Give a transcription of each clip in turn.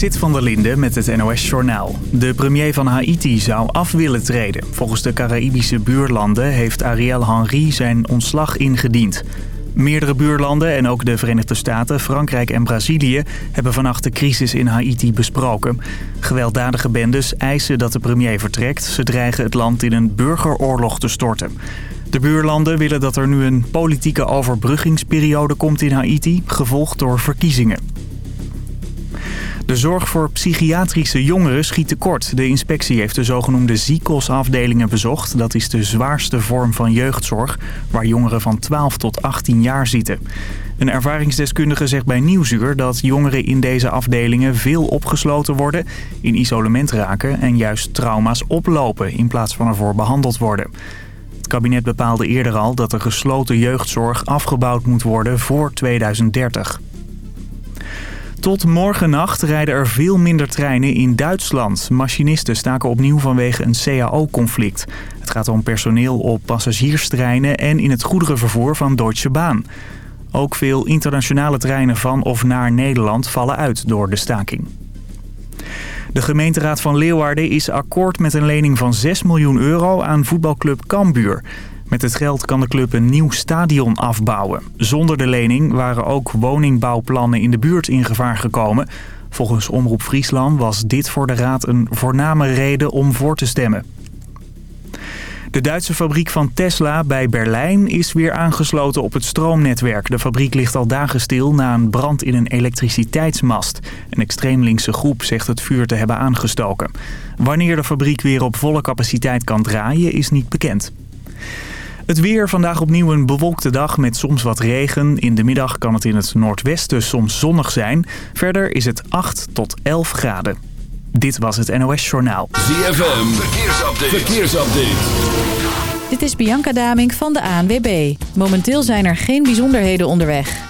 Sit van der Linde met het NOS-journaal. De premier van Haiti zou af willen treden. Volgens de Caraïbische buurlanden heeft Ariel Henry zijn ontslag ingediend. Meerdere buurlanden en ook de Verenigde Staten, Frankrijk en Brazilië... hebben vannacht de crisis in Haiti besproken. Gewelddadige bendes eisen dat de premier vertrekt. Ze dreigen het land in een burgeroorlog te storten. De buurlanden willen dat er nu een politieke overbruggingsperiode komt in Haiti... gevolgd door verkiezingen. De zorg voor psychiatrische jongeren schiet tekort. De inspectie heeft de zogenoemde ziekosafdelingen bezocht. Dat is de zwaarste vorm van jeugdzorg, waar jongeren van 12 tot 18 jaar zitten. Een ervaringsdeskundige zegt bij Nieuwsuur dat jongeren in deze afdelingen veel opgesloten worden, in isolement raken en juist trauma's oplopen in plaats van ervoor behandeld worden. Het kabinet bepaalde eerder al dat de gesloten jeugdzorg afgebouwd moet worden voor 2030. Tot morgennacht rijden er veel minder treinen in Duitsland. Machinisten staken opnieuw vanwege een CAO-conflict. Het gaat om personeel op passagierstreinen en in het goederenvervoer van Deutsche Bahn. Ook veel internationale treinen van of naar Nederland vallen uit door de staking. De gemeenteraad van Leeuwarden is akkoord met een lening van 6 miljoen euro aan voetbalclub Cambuur. Met het geld kan de club een nieuw stadion afbouwen. Zonder de lening waren ook woningbouwplannen in de buurt in gevaar gekomen. Volgens Omroep Friesland was dit voor de raad een voorname reden om voor te stemmen. De Duitse fabriek van Tesla bij Berlijn is weer aangesloten op het stroomnetwerk. De fabriek ligt al dagen stil na een brand in een elektriciteitsmast. Een extreem linkse groep zegt het vuur te hebben aangestoken. Wanneer de fabriek weer op volle capaciteit kan draaien is niet bekend. Het weer vandaag opnieuw een bewolkte dag met soms wat regen. In de middag kan het in het noordwesten soms zonnig zijn. Verder is het 8 tot 11 graden. Dit was het NOS Journaal. ZFM, verkeersupdate. verkeersupdate. Dit is Bianca Daming van de ANWB. Momenteel zijn er geen bijzonderheden onderweg.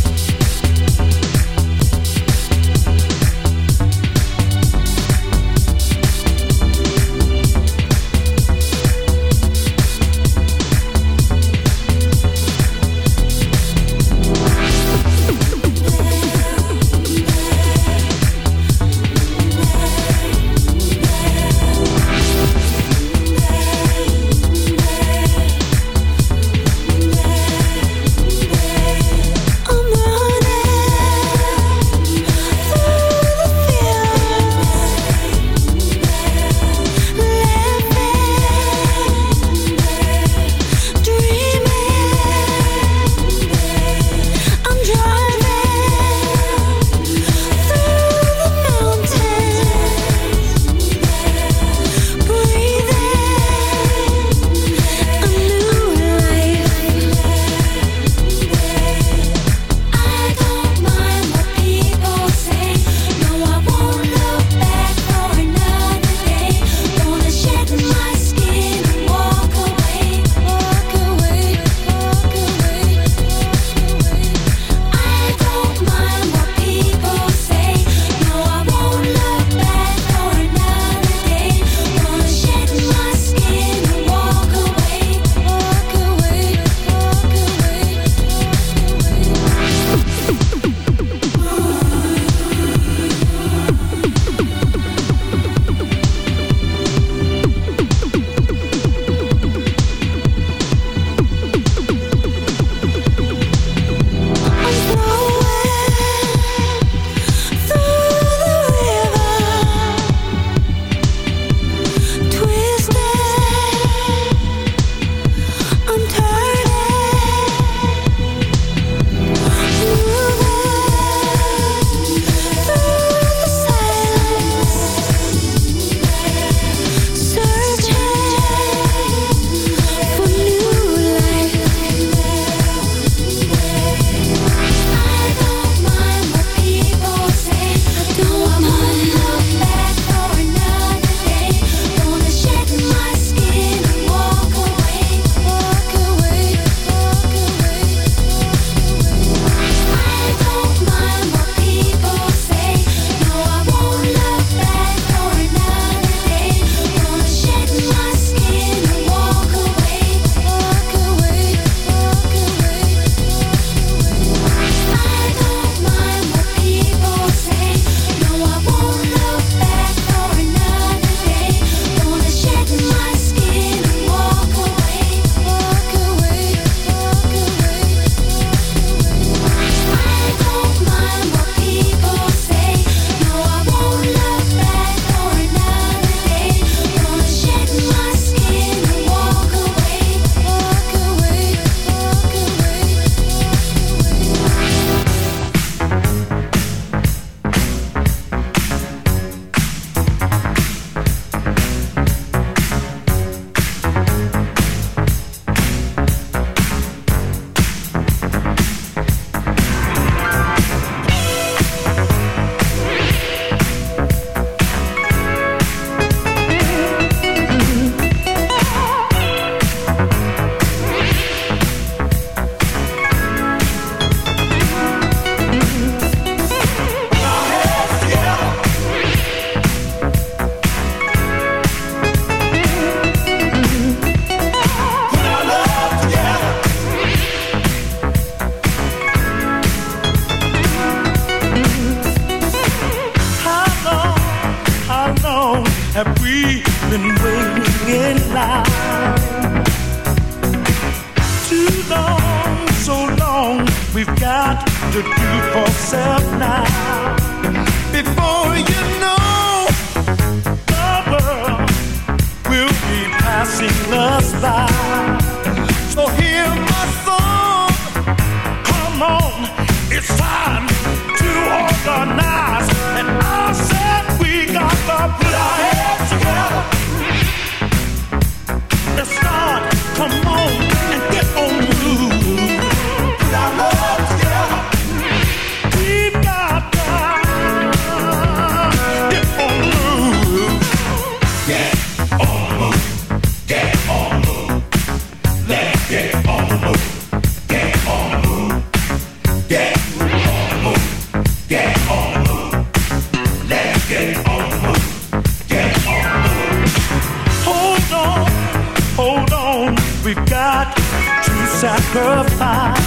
we've got to sacrifice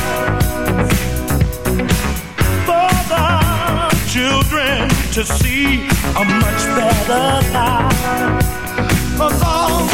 for the children to see a much better life. Cause all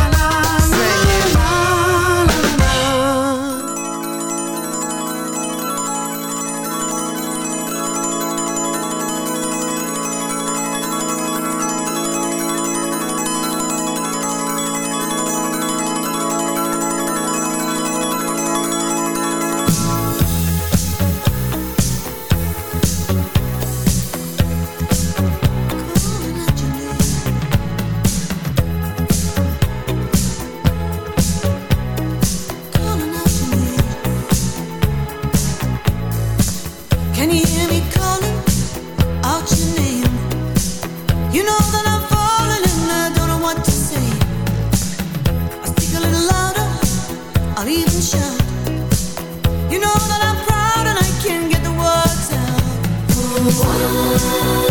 I'll even shout. You know that I'm proud and I can't get the words out. I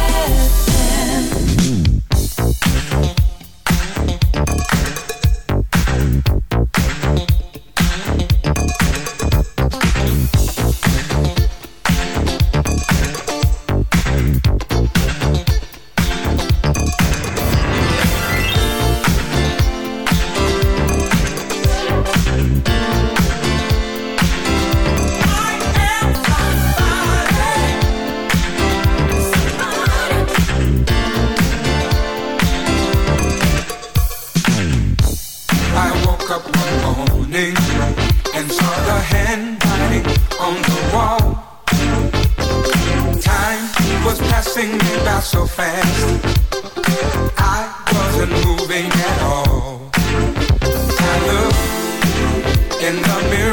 in the mirror.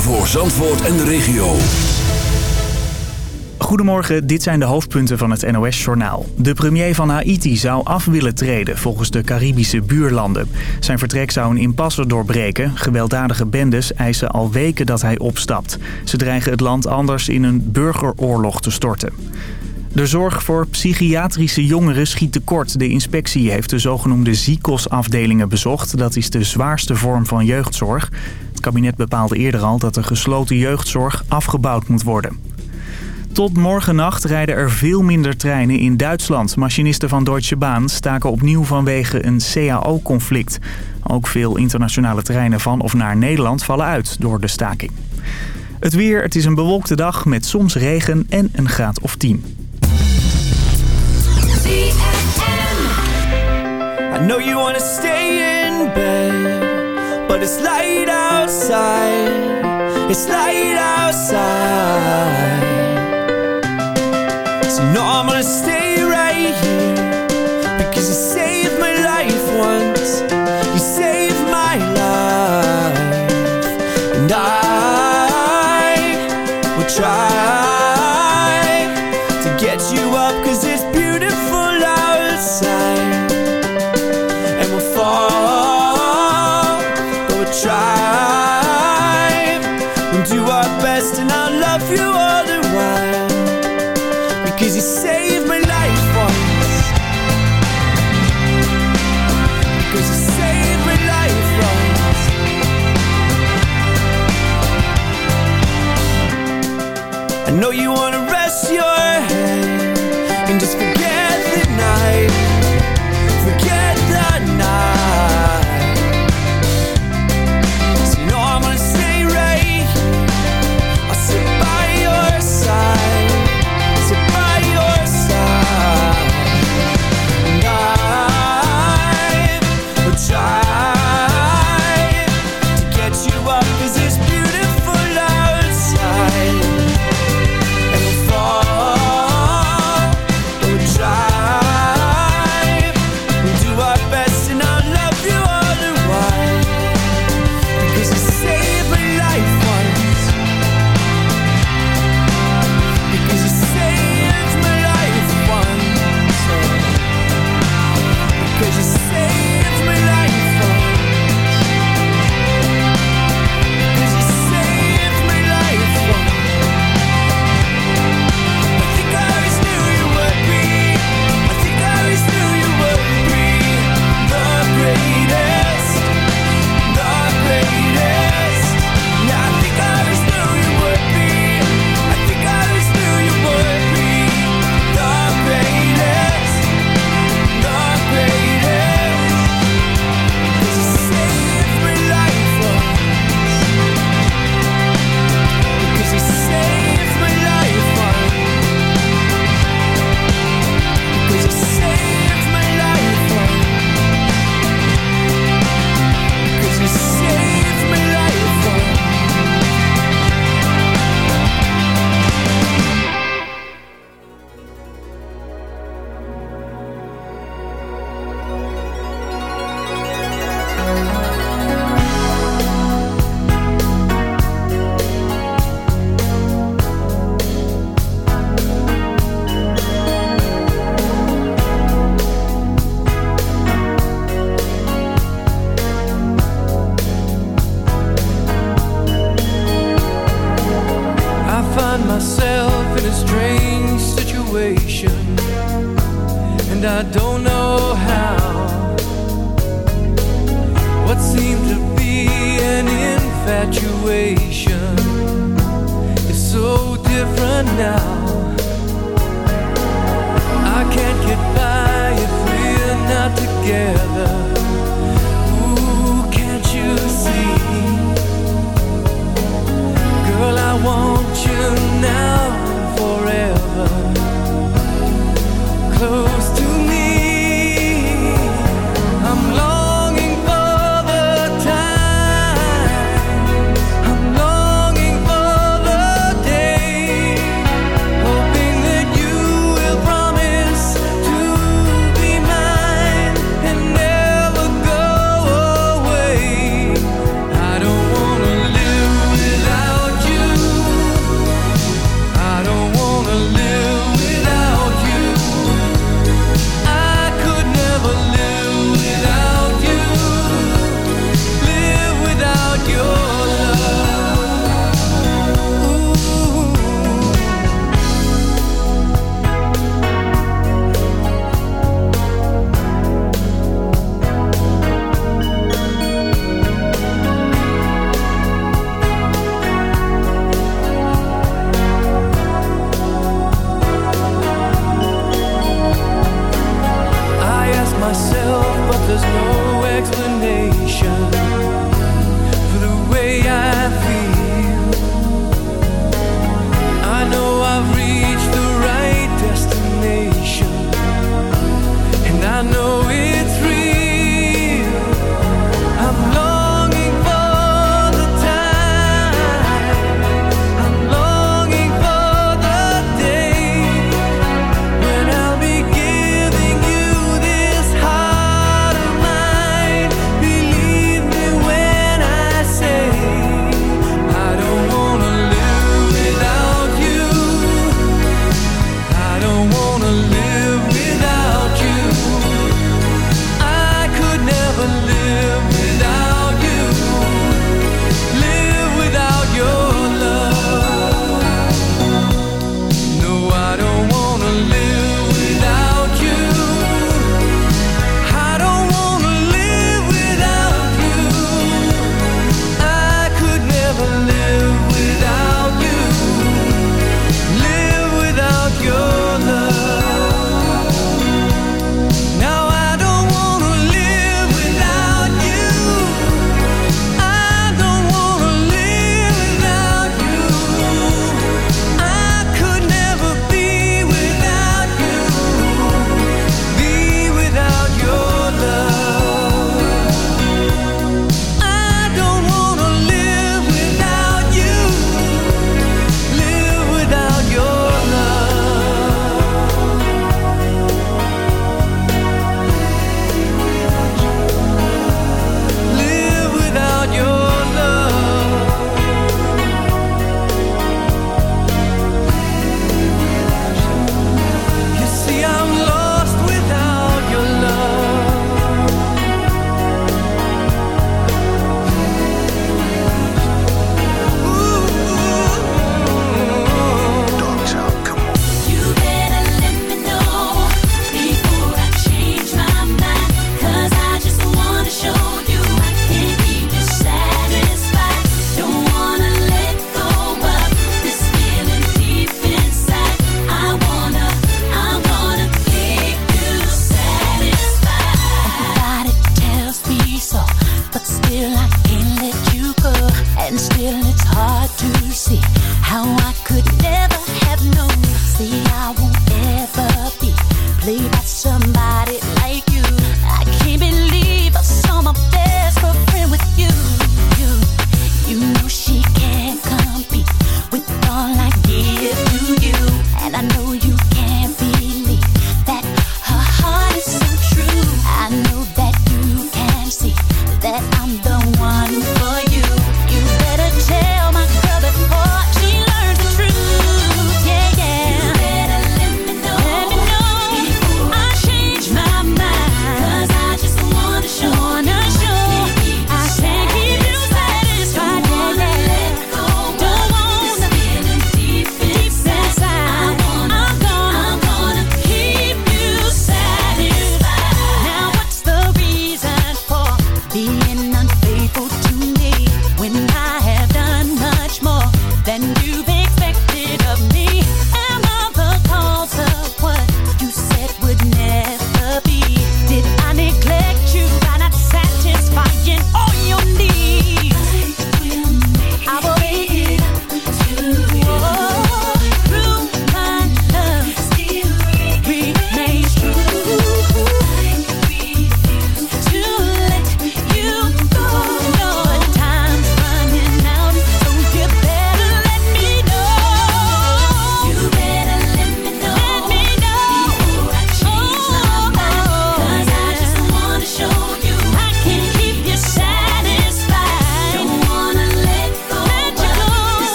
Voor Zandvoort en de regio. Goedemorgen, dit zijn de hoofdpunten van het NOS-journaal. De premier van Haiti zou af willen treden volgens de Caribische buurlanden. Zijn vertrek zou een impasse doorbreken. Gewelddadige bendes eisen al weken dat hij opstapt. Ze dreigen het land anders in een burgeroorlog te storten. De zorg voor psychiatrische jongeren schiet tekort. De inspectie heeft de zogenoemde ziekosafdelingen bezocht. Dat is de zwaarste vorm van jeugdzorg. Het kabinet bepaalde eerder al dat de gesloten jeugdzorg afgebouwd moet worden. Tot morgennacht rijden er veel minder treinen in Duitsland. Machinisten van Deutsche Bahn staken opnieuw vanwege een CAO-conflict. Ook veel internationale treinen van of naar Nederland vallen uit door de staking. Het weer, het is een bewolkte dag met soms regen en een graad of 10. I know you wanna stay in bed, but it's light outside. It's light outside. So no, I'm gonna stay right here know you wanna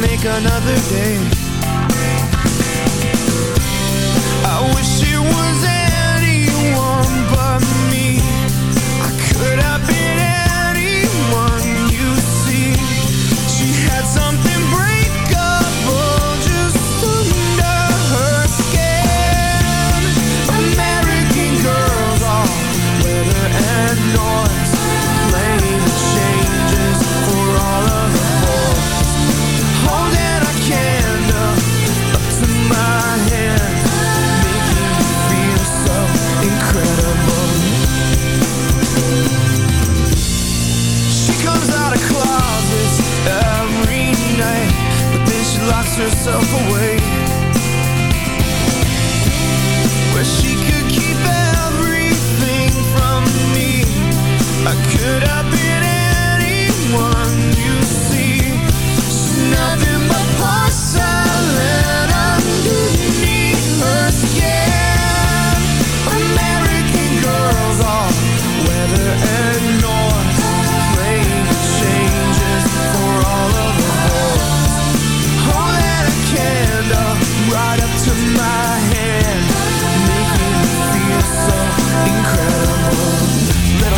make another day. I wish it was Myself away.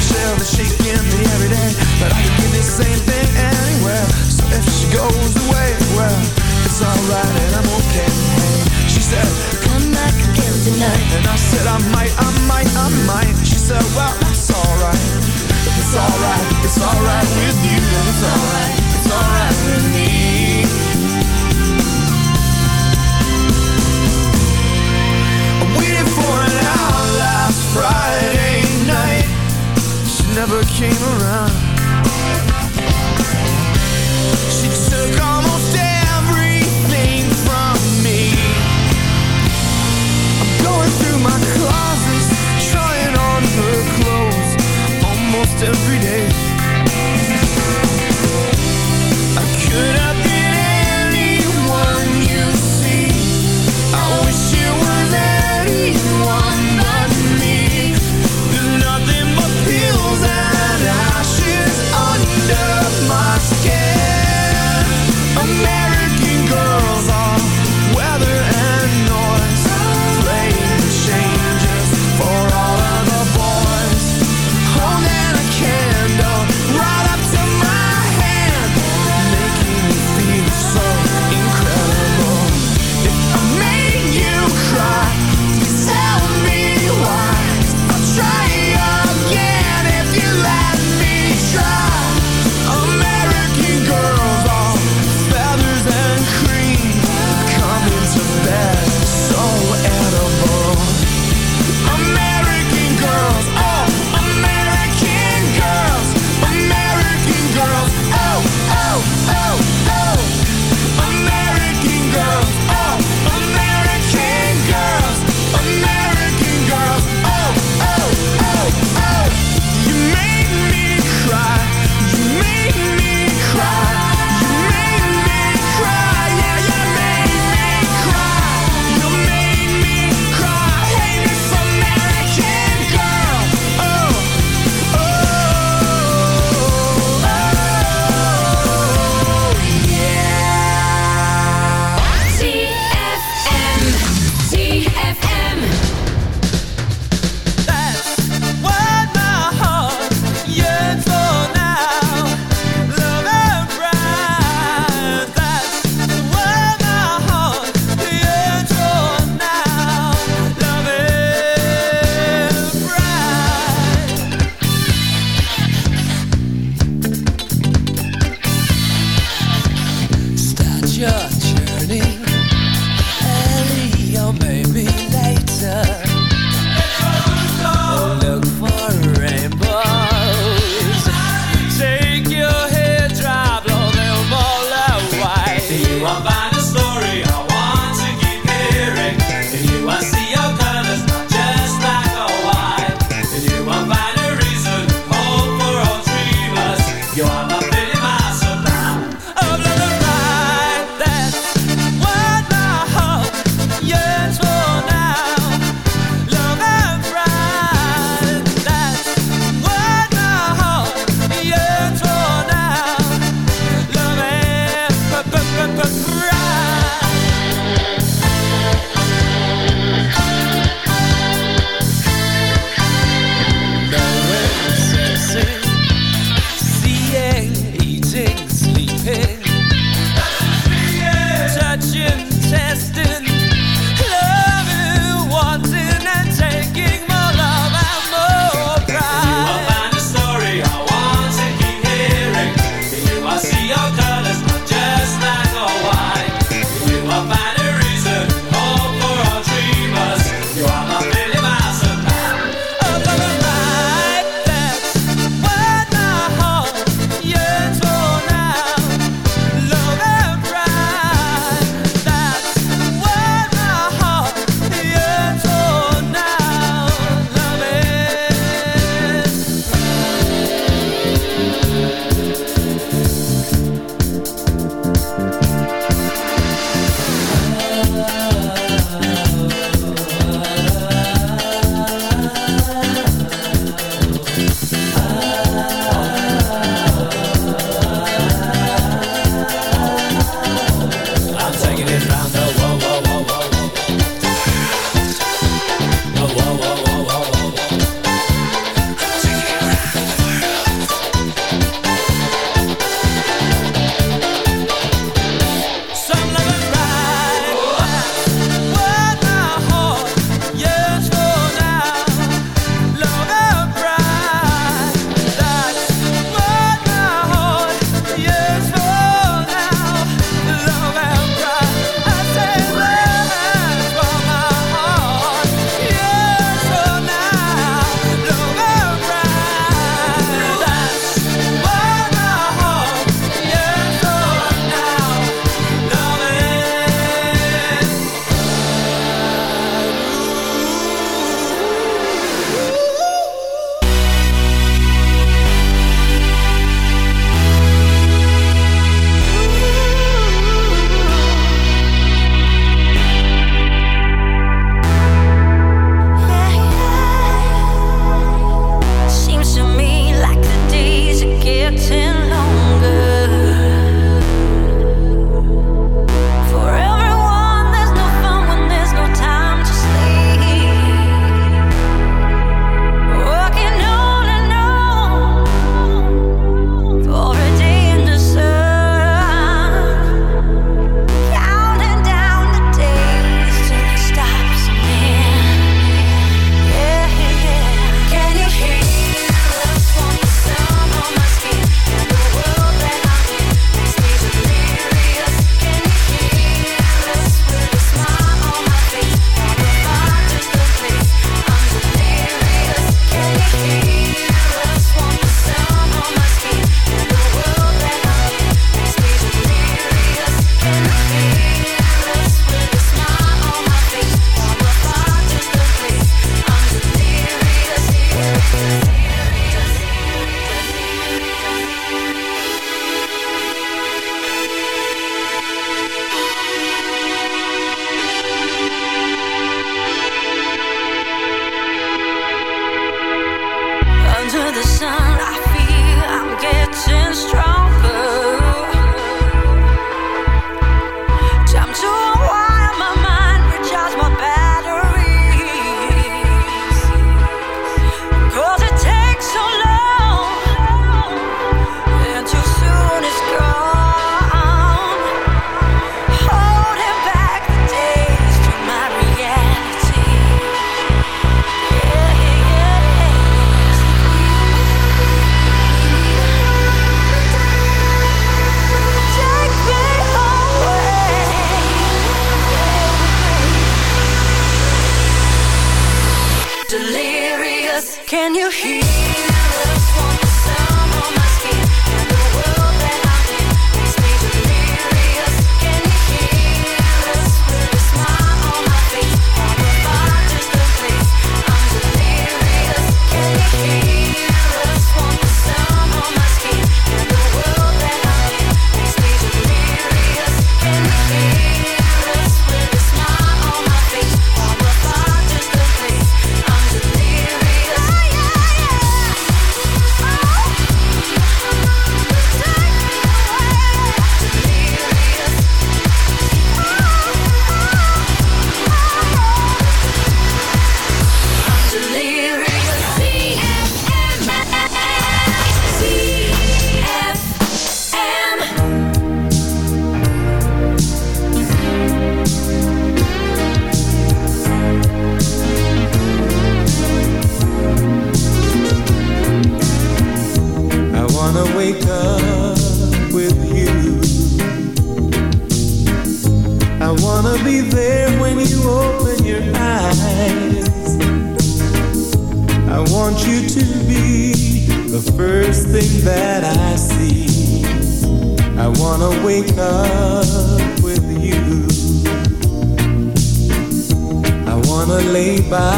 myself is shaking me every day, but I can give the same thing.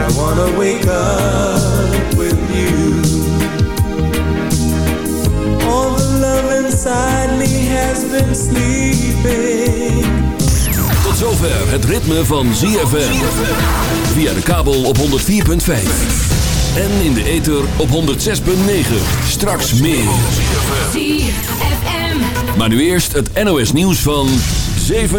I wanna wake up with you. All the love inside me has been sleeping. Tot zover het ritme van ZFM. Via de kabel op 104.5. En in de ether op 106.9. Straks meer. Maar nu eerst het NOS nieuws van 7